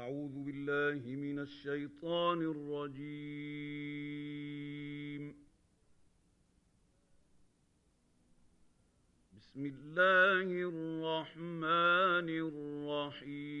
أعوذ بالله من الشيطان الرجيم. بسم الله الرحمن الرحيم.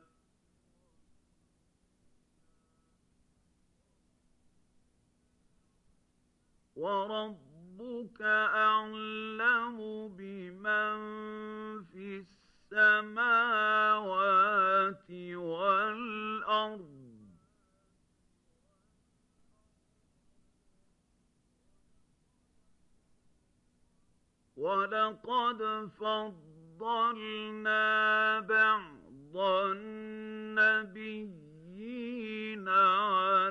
وربك أعلم بمن في السماوات والأرض. ولقد فضلنا بعض النبيين على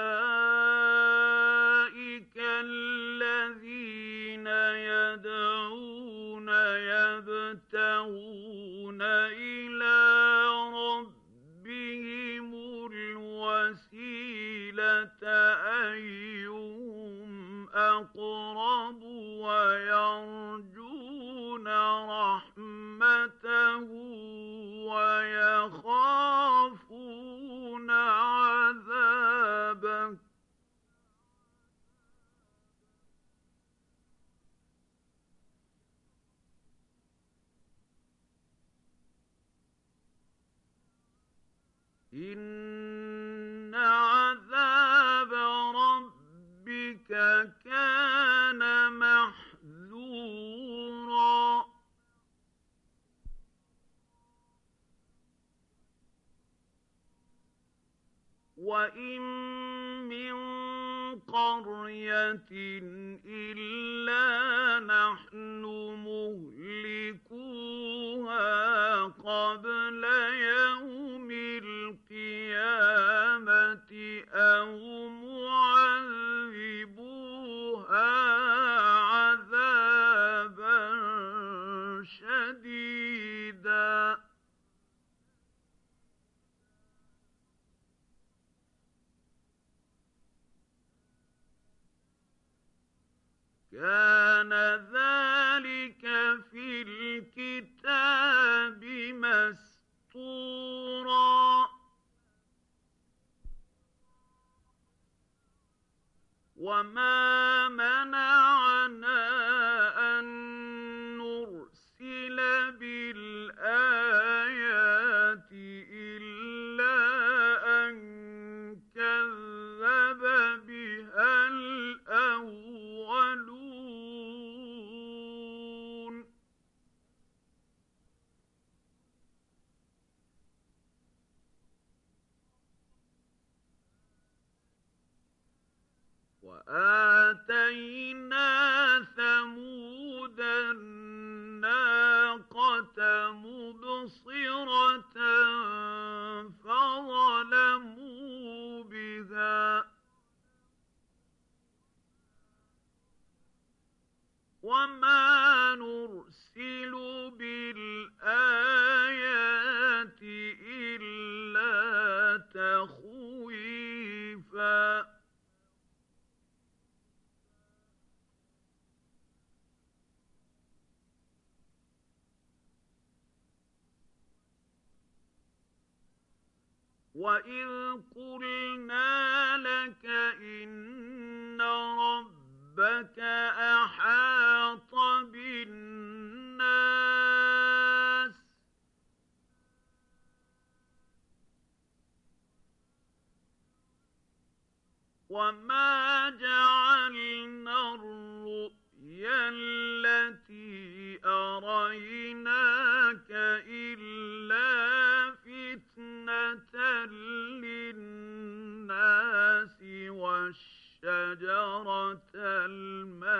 والشجرة الملعونة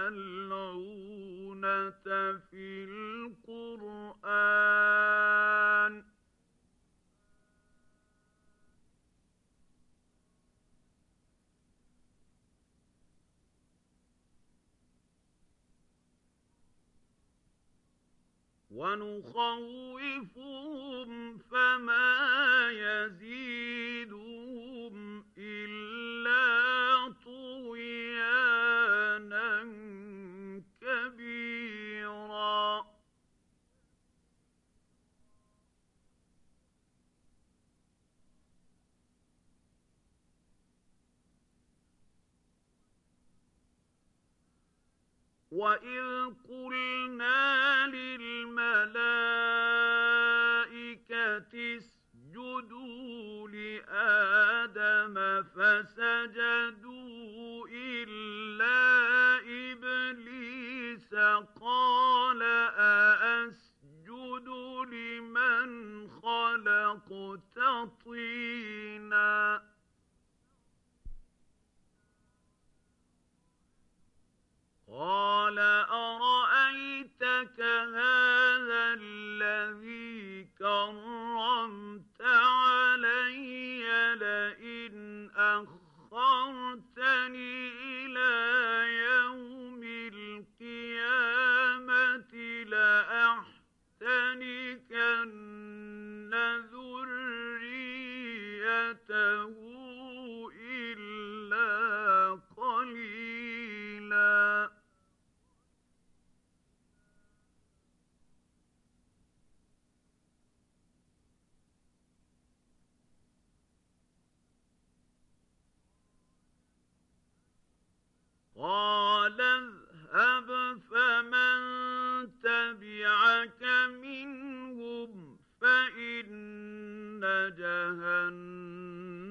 في القرآن. ونخوفهم فما يزيدهم إلا طغيانا كبيرا. وإذ قلنا للملائكة اسجدوا لآدم فسجدوا إلا إبليس قال أأسجد لمن خلقت طيناً قال أرأيتك هذا الذي كرمت ذريته إلا قليلاً. قال اذهب فمن تبعك منهم فإن جهنم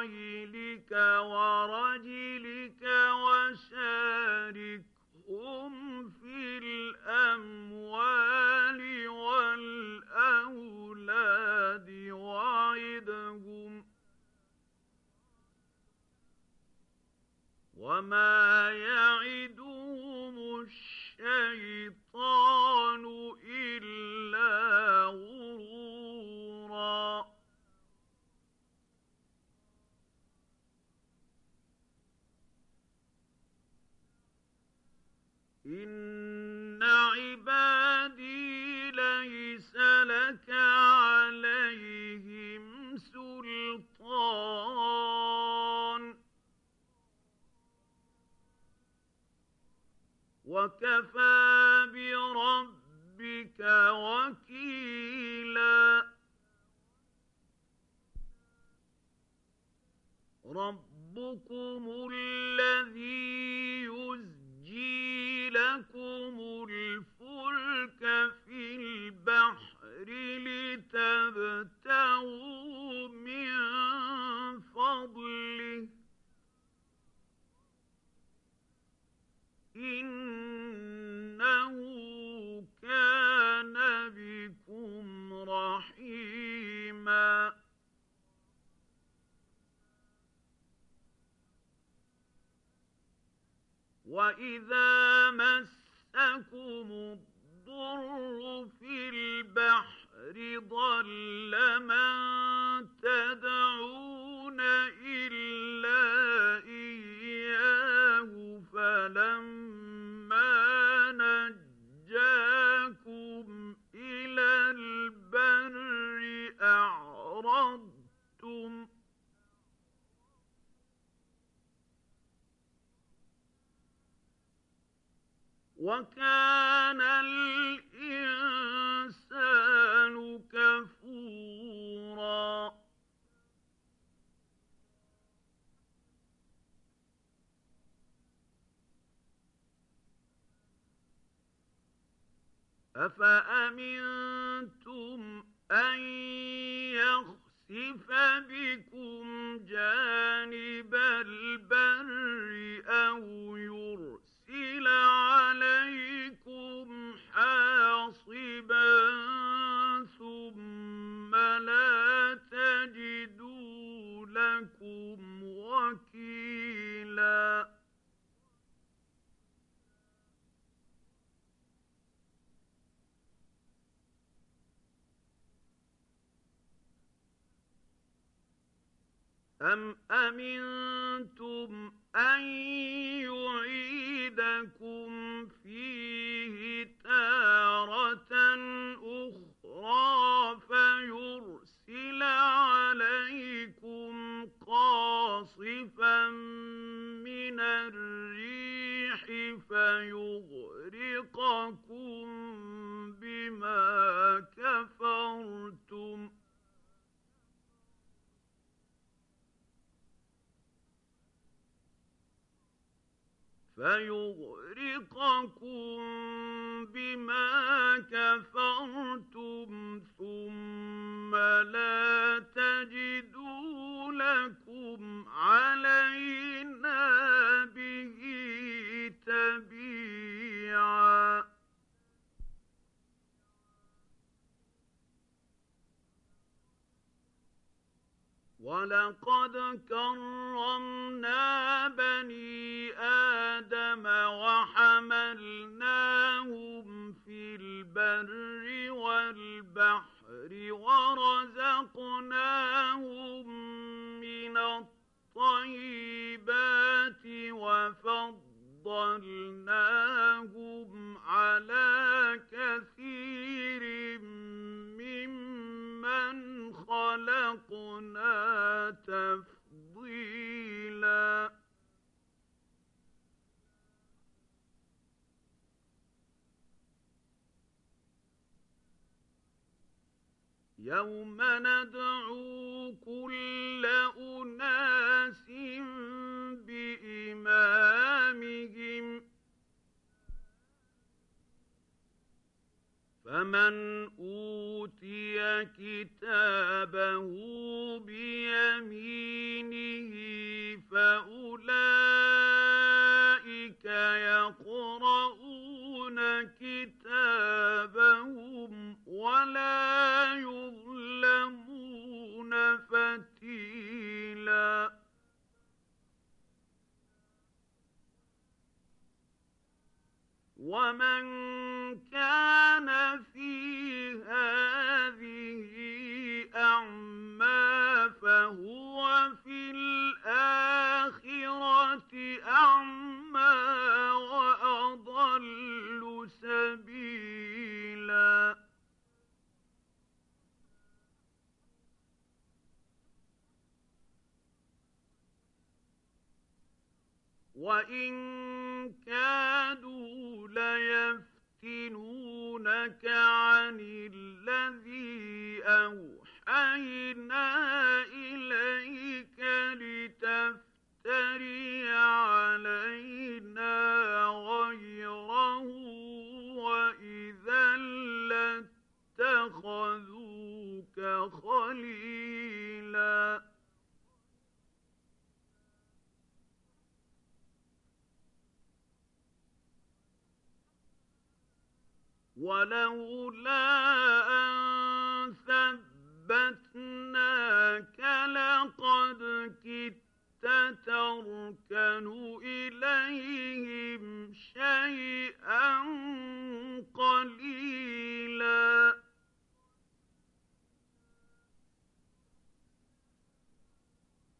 بخيلك ورجلك وشاركهم في الأموال والأولاد وعدهم وما يعدهم الشيطان إلا غرورا إن عبادي ليس لك عليهم سلطان وكفى بربك وكيلا ربكم الذي لكم الفلك في البحر لتبتغوا من فضله. إنه كان بكم رحيما. وإذا مسكم الضر في البحر ضل من تدعون إلا إياه فلما نجاكم إلى البر أعرضتم وكان الإنسان كفورا. أفأمنتم أن يخسف بكم جانبا لكم وكيلا أم أمنتم أن يعيدكم فيه تارة أخرى يوم ندعو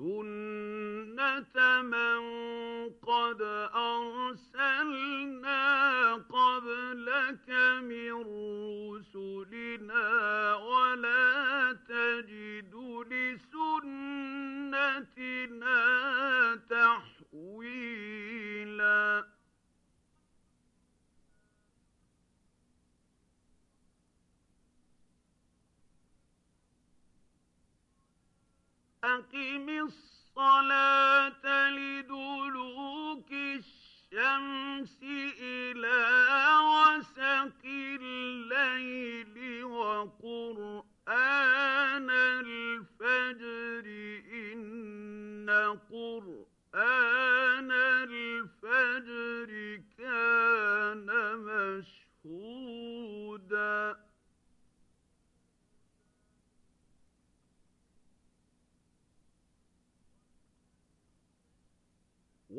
سنة من قد أرسلنا أقم الصلاة لدلوك الشمس إلى وسق الليل وقرآن الفجر إن قرآن الفجر كان مشهوداً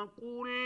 وقل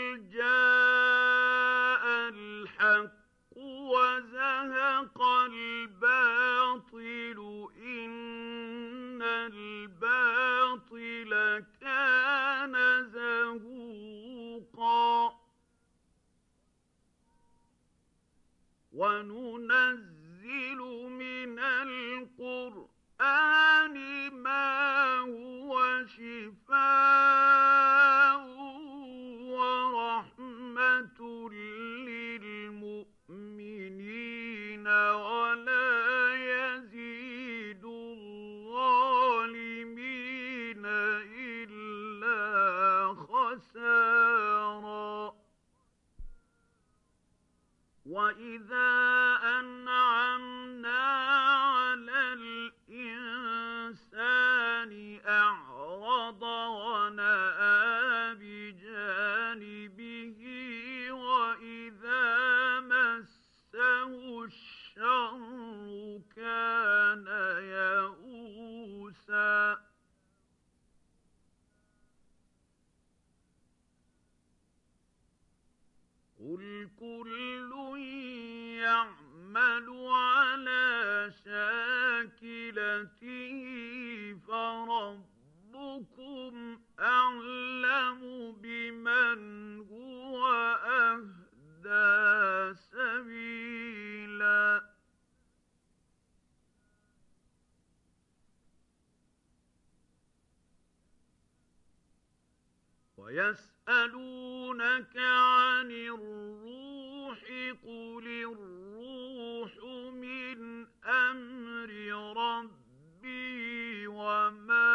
ويسألونك عن الروح قل الروح من أمر ربي وما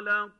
خلق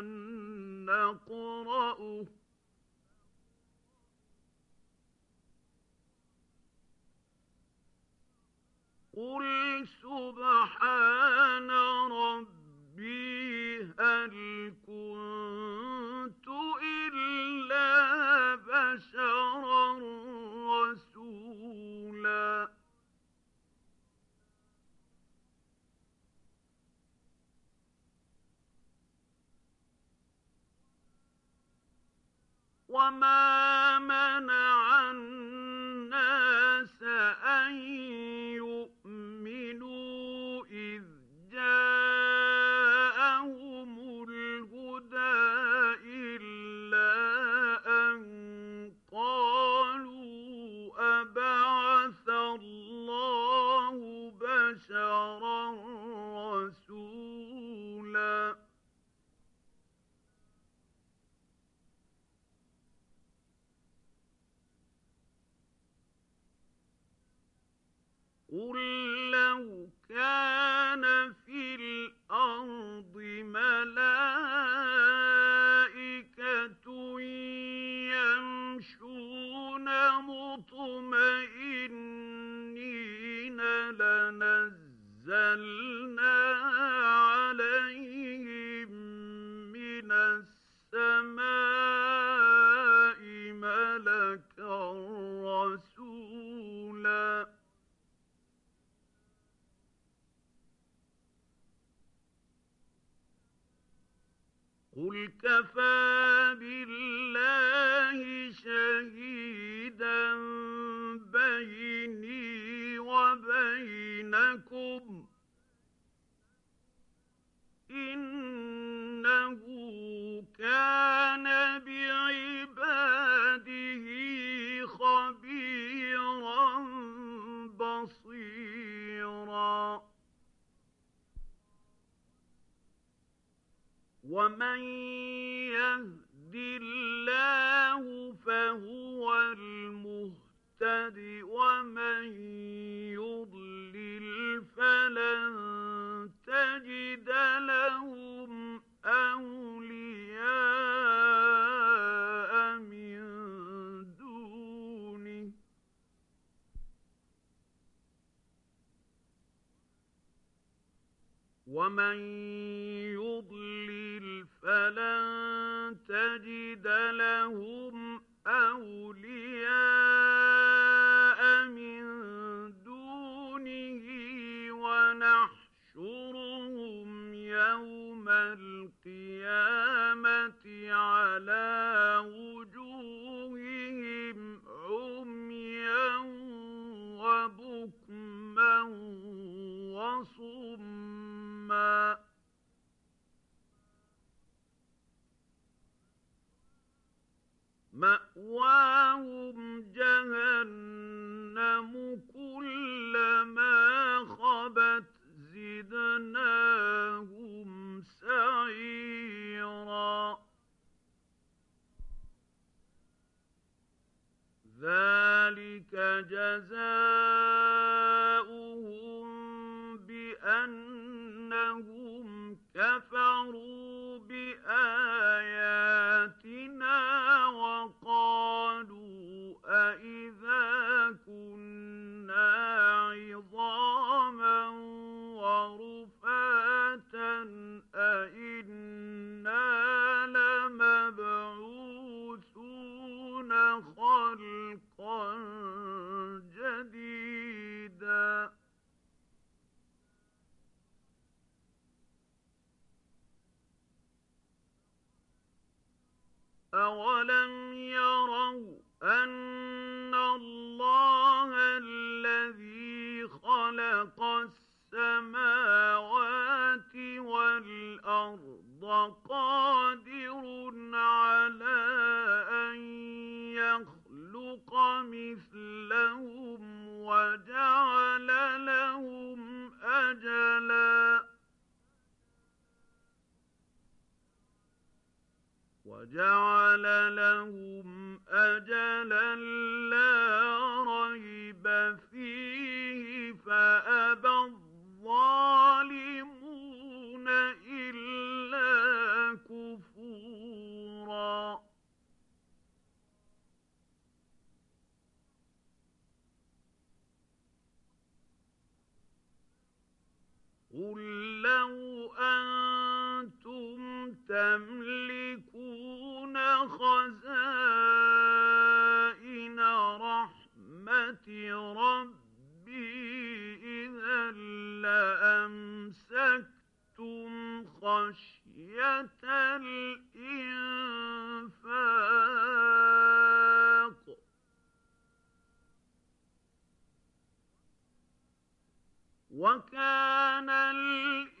سبحان ربي هل كنت إلا بشرا رسولا. وما المهتد ومن يضلل فلن تجد لهم أولياء من دونه. ومن يضلل فلن تجد لهم على وجوههم عميا وبكما وصما. مأواهم جهنم كلما خبت زدناهم سعيرا. وجعل لهم أجلا لا ريب فيه فأبى الظالمون إلا كفورا. قل لو أنتم تملكون خزائن رحمة ربي إذا لأمسكتم خشية الإنفاق وكان الإنسان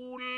قل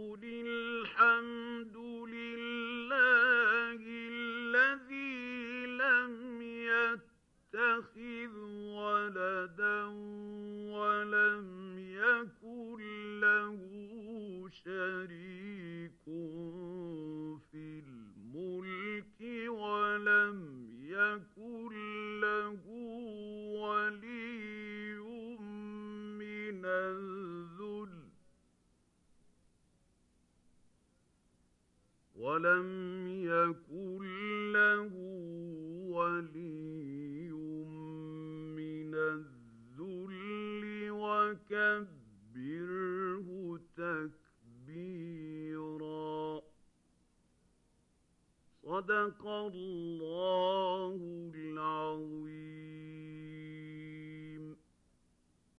وقل